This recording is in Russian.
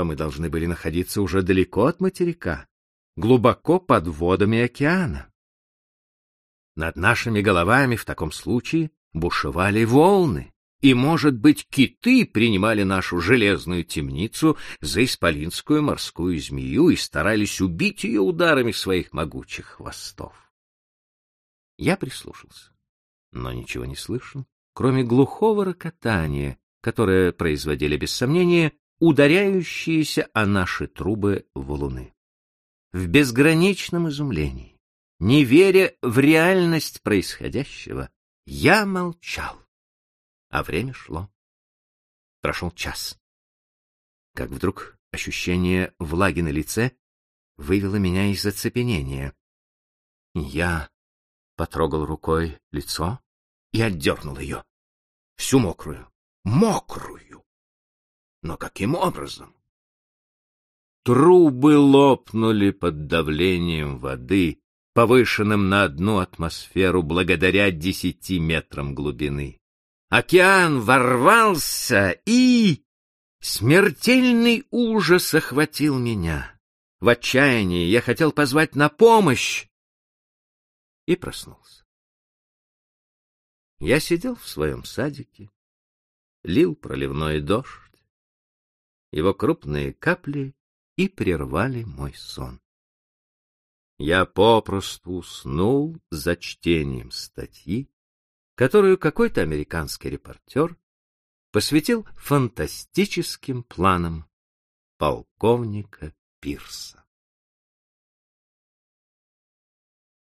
то мы должны были находиться уже далеко от материка, глубоко под водами океана. Над нашими головами в таком случае бушевали волны, и, может быть, киты принимали нашу железную темницу за исполинскую морскую змею и старались убить ее ударами своих могучих хвостов. Я прислушался, но ничего не слышал, кроме глухого рокотания, которое производили, без сомнения, ударяющиеся о наши трубы валуны. В безграничном изумлении, не веря в реальность происходящего, я молчал. А время шло. Прошел час. Как вдруг ощущение влаги на лице вывело меня из оцепенения. Я потрогал рукой лицо и отдернул ее. Всю мокрую. Мокрую! Но каким образом? Трубы лопнули под давлением воды, повышенным на одну атмосферу благодаря десяти метрам глубины. Океан ворвался, и... Смертельный ужас охватил меня. В отчаянии я хотел позвать на помощь и проснулся. Я сидел в своем садике, лил проливной дождь. Его крупные капли и прервали мой сон. Я попросту уснул за чтением статьи, которую какой-то американский репортер посвятил фантастическим планам полковника Пирса.